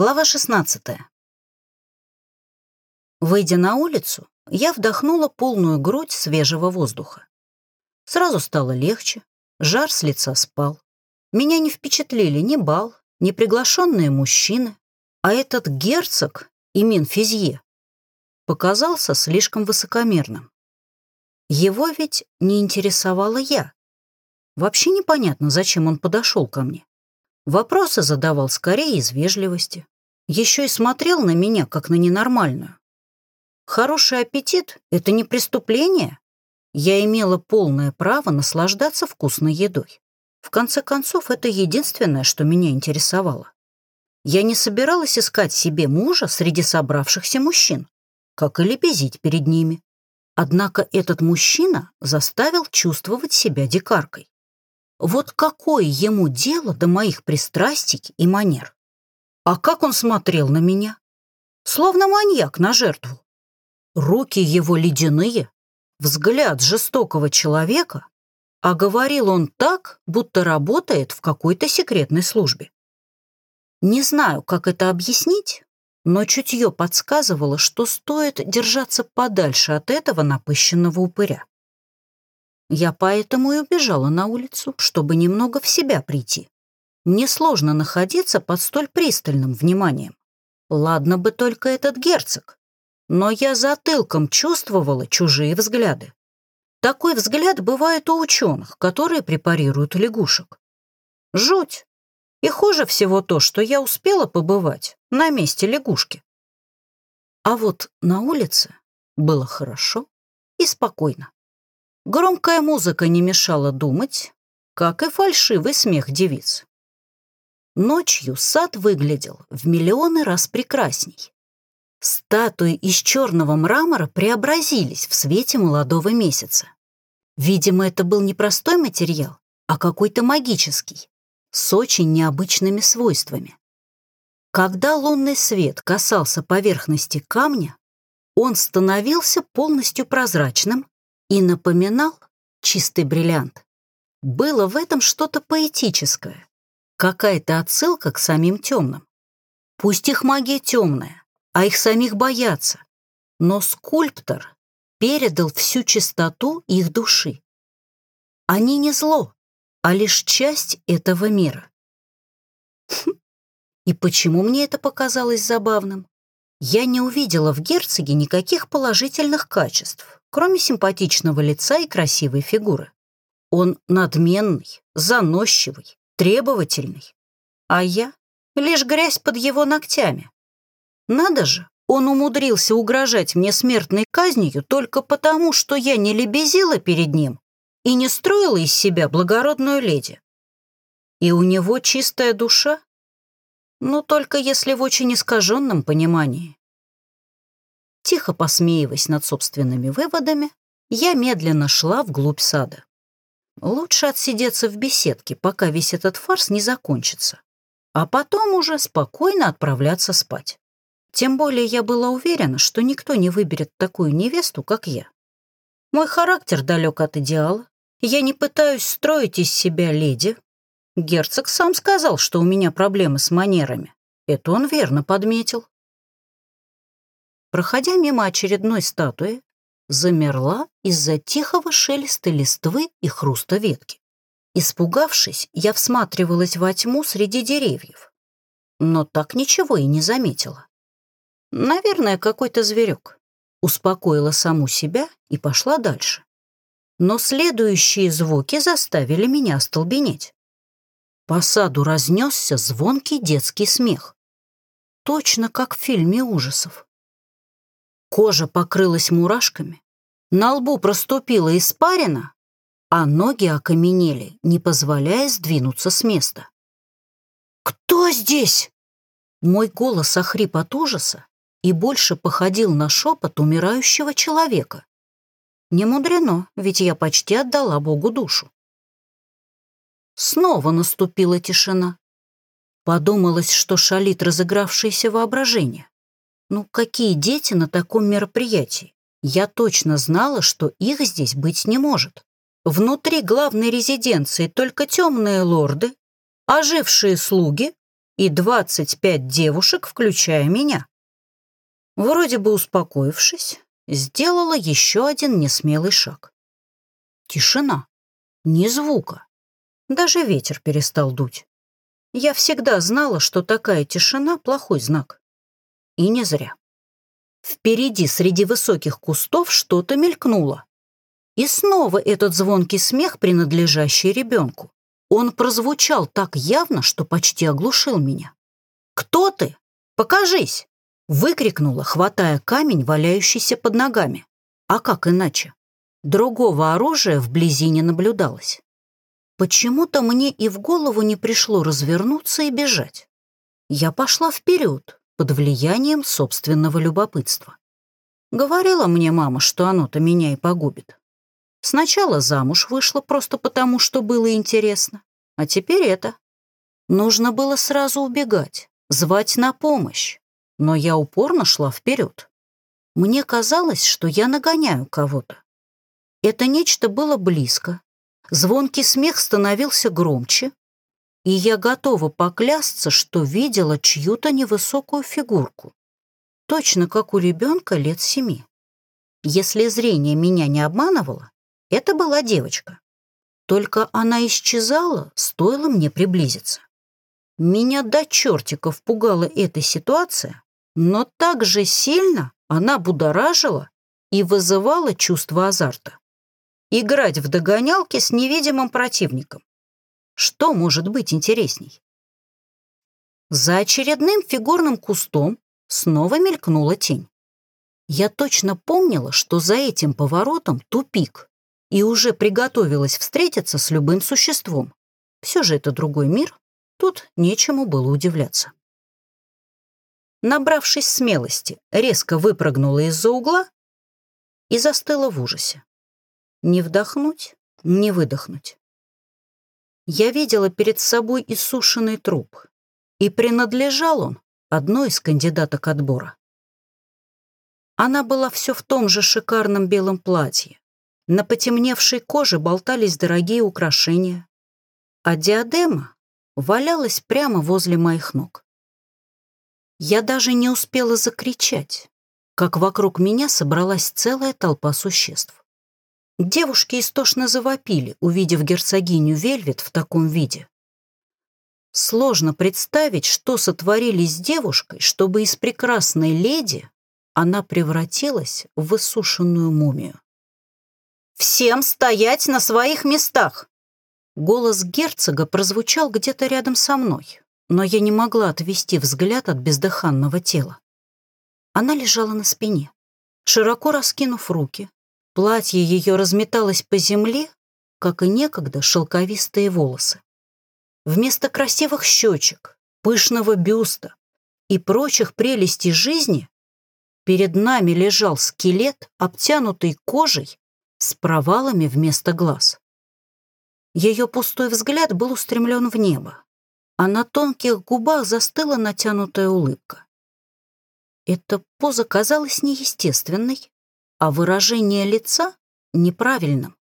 Глава 16. Выйдя на улицу, я вдохнула полную грудь свежего воздуха. Сразу стало легче, жар с лица спал. Меня не впечатлили ни бал, ни приглашенные мужчины, а этот герцог, Имин Физье, показался слишком высокомерным. Его ведь не интересовала я. Вообще непонятно, зачем он подошел ко мне. Вопросы задавал скорее из вежливости. Еще и смотрел на меня, как на ненормальную. Хороший аппетит — это не преступление. Я имела полное право наслаждаться вкусной едой. В конце концов, это единственное, что меня интересовало. Я не собиралась искать себе мужа среди собравшихся мужчин, как и лебезить перед ними. Однако этот мужчина заставил чувствовать себя дикаркой. Вот какое ему дело до моих пристрастий и манер? А как он смотрел на меня? Словно маньяк на жертву. Руки его ледяные, взгляд жестокого человека, а говорил он так, будто работает в какой-то секретной службе. Не знаю, как это объяснить, но чутье подсказывало, что стоит держаться подальше от этого напыщенного упыря. Я поэтому и убежала на улицу, чтобы немного в себя прийти. Мне сложно находиться под столь пристальным вниманием. Ладно бы только этот герцог, но я затылком чувствовала чужие взгляды. Такой взгляд бывает у ученых, которые препарируют лягушек. Жуть. И хуже всего то, что я успела побывать на месте лягушки. А вот на улице было хорошо и спокойно. Громкая музыка не мешала думать, как и фальшивый смех девиц. Ночью сад выглядел в миллионы раз прекрасней. Статуи из черного мрамора преобразились в свете молодого месяца. Видимо, это был не простой материал, а какой-то магический, с очень необычными свойствами. Когда лунный свет касался поверхности камня, он становился полностью прозрачным и напоминал чистый бриллиант. Было в этом что-то поэтическое, какая-то отсылка к самим темным. Пусть их магия темная, а их самих боятся, но скульптор передал всю чистоту их души. Они не зло, а лишь часть этого мира. Хм, и почему мне это показалось забавным? Я не увидела в герцоге никаких положительных качеств кроме симпатичного лица и красивой фигуры. Он надменный, заносчивый, требовательный. А я — лишь грязь под его ногтями. Надо же, он умудрился угрожать мне смертной казнью только потому, что я не лебезила перед ним и не строила из себя благородную леди. И у него чистая душа? Ну, только если в очень искаженном понимании. Тихо посмеиваясь над собственными выводами, я медленно шла вглубь сада. Лучше отсидеться в беседке, пока весь этот фарс не закончится, а потом уже спокойно отправляться спать. Тем более я была уверена, что никто не выберет такую невесту, как я. Мой характер далек от идеала, я не пытаюсь строить из себя леди. Герцог сам сказал, что у меня проблемы с манерами. Это он верно подметил проходя мимо очередной статуи, замерла из-за тихого шелеста листвы и хруста ветки. Испугавшись, я всматривалась во тьму среди деревьев, но так ничего и не заметила. Наверное, какой-то зверек. Успокоила саму себя и пошла дальше. Но следующие звуки заставили меня остолбенеть. По саду разнесся звонкий детский смех. Точно как в фильме ужасов. Кожа покрылась мурашками, на лбу проступила испарина, а ноги окаменели, не позволяя сдвинуться с места. «Кто здесь?» Мой голос охрип от ужаса и больше походил на шепот умирающего человека. Не мудрено, ведь я почти отдала Богу душу. Снова наступила тишина. Подумалось, что шалит разыгравшееся воображение. Ну, какие дети на таком мероприятии? Я точно знала, что их здесь быть не может. Внутри главной резиденции только темные лорды, ожившие слуги и 25 девушек, включая меня. Вроде бы успокоившись, сделала еще один несмелый шаг. Тишина. Ни звука. Даже ветер перестал дуть. Я всегда знала, что такая тишина — плохой знак. И не зря. Впереди, среди высоких кустов, что-то мелькнуло. И снова этот звонкий смех, принадлежащий ребенку. Он прозвучал так явно, что почти оглушил меня. «Кто ты? Покажись!» Выкрикнула, хватая камень, валяющийся под ногами. А как иначе? Другого оружия вблизи не наблюдалось. Почему-то мне и в голову не пришло развернуться и бежать. Я пошла вперед, под влиянием собственного любопытства. Говорила мне мама, что оно-то меня и погубит. Сначала замуж вышла просто потому, что было интересно, а теперь это. Нужно было сразу убегать, звать на помощь но я упорно шла вперед. Мне казалось, что я нагоняю кого-то. Это нечто было близко. Звонкий смех становился громче, и я готова поклясться, что видела чью-то невысокую фигурку, точно как у ребенка лет семи. Если зрение меня не обманывало, это была девочка. Только она исчезала, стоило мне приблизиться. Меня до чертиков пугала эта ситуация, но так же сильно она будоражила и вызывала чувство азарта. Играть в догонялки с невидимым противником. Что может быть интересней? За очередным фигурным кустом снова мелькнула тень. Я точно помнила, что за этим поворотом тупик, и уже приготовилась встретиться с любым существом. Все же это другой мир, тут нечему было удивляться набравшись смелости, резко выпрыгнула из-за угла и застыла в ужасе. Не вдохнуть, не выдохнуть. Я видела перед собой иссушенный труп, и принадлежал он одной из кандидаток отбора. Она была все в том же шикарном белом платье. На потемневшей коже болтались дорогие украшения, а диадема валялась прямо возле моих ног. Я даже не успела закричать, как вокруг меня собралась целая толпа существ. Девушки истошно завопили, увидев герцогиню Вельвет в таком виде. Сложно представить, что сотворили с девушкой, чтобы из прекрасной леди она превратилась в высушенную мумию. «Всем стоять на своих местах!» Голос герцога прозвучал где-то рядом со мной но я не могла отвести взгляд от бездыханного тела. Она лежала на спине, широко раскинув руки. Платье ее разметалось по земле, как и некогда шелковистые волосы. Вместо красивых щечек, пышного бюста и прочих прелестей жизни перед нами лежал скелет, обтянутый кожей с провалами вместо глаз. Ее пустой взгляд был устремлен в небо, а на тонких губах застыла натянутая улыбка. Эта поза казалась неестественной, а выражение лица — неправильным.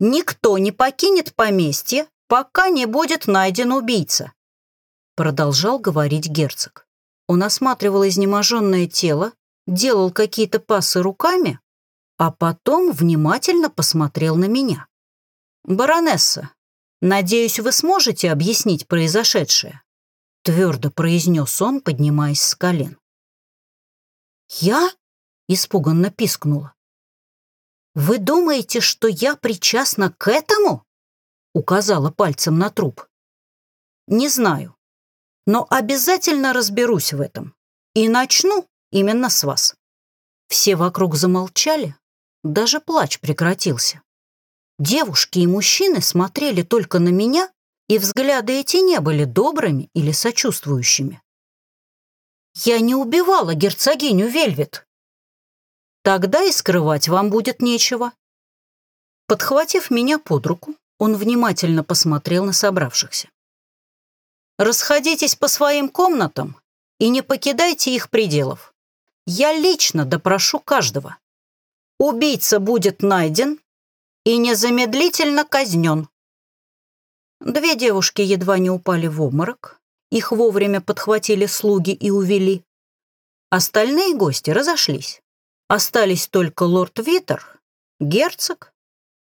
«Никто не покинет поместье, пока не будет найден убийца», продолжал говорить герцог. Он осматривал изнеможенное тело, делал какие-то пасы руками, а потом внимательно посмотрел на меня. «Баронесса, Надеюсь, вы сможете объяснить произошедшее?» Твердо произнес он, поднимаясь с колен. «Я?» — испуганно пискнула. «Вы думаете, что я причастна к этому?» — указала пальцем на труп. «Не знаю, но обязательно разберусь в этом и начну именно с вас». Все вокруг замолчали, даже плач прекратился. Девушки и мужчины смотрели только на меня, и взгляды эти не были добрыми или сочувствующими. «Я не убивала герцогиню Вельвет!» «Тогда и скрывать вам будет нечего». Подхватив меня под руку, он внимательно посмотрел на собравшихся. «Расходитесь по своим комнатам и не покидайте их пределов. Я лично допрошу каждого. Убийца будет найден и незамедлительно казнен». Две девушки едва не упали в обморок, их вовремя подхватили слуги и увели. Остальные гости разошлись. Остались только лорд Витер, герцог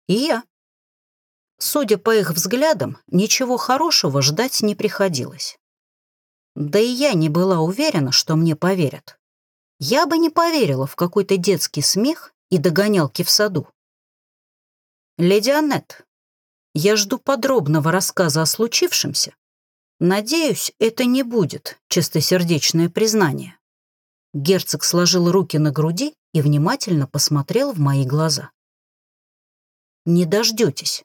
и я. Судя по их взглядам, ничего хорошего ждать не приходилось. Да и я не была уверена, что мне поверят. Я бы не поверила в какой-то детский смех и догонялки в саду. «Леди Аннет, я жду подробного рассказа о случившемся. Надеюсь, это не будет чистосердечное признание». Герцог сложил руки на груди и внимательно посмотрел в мои глаза. «Не дождетесь.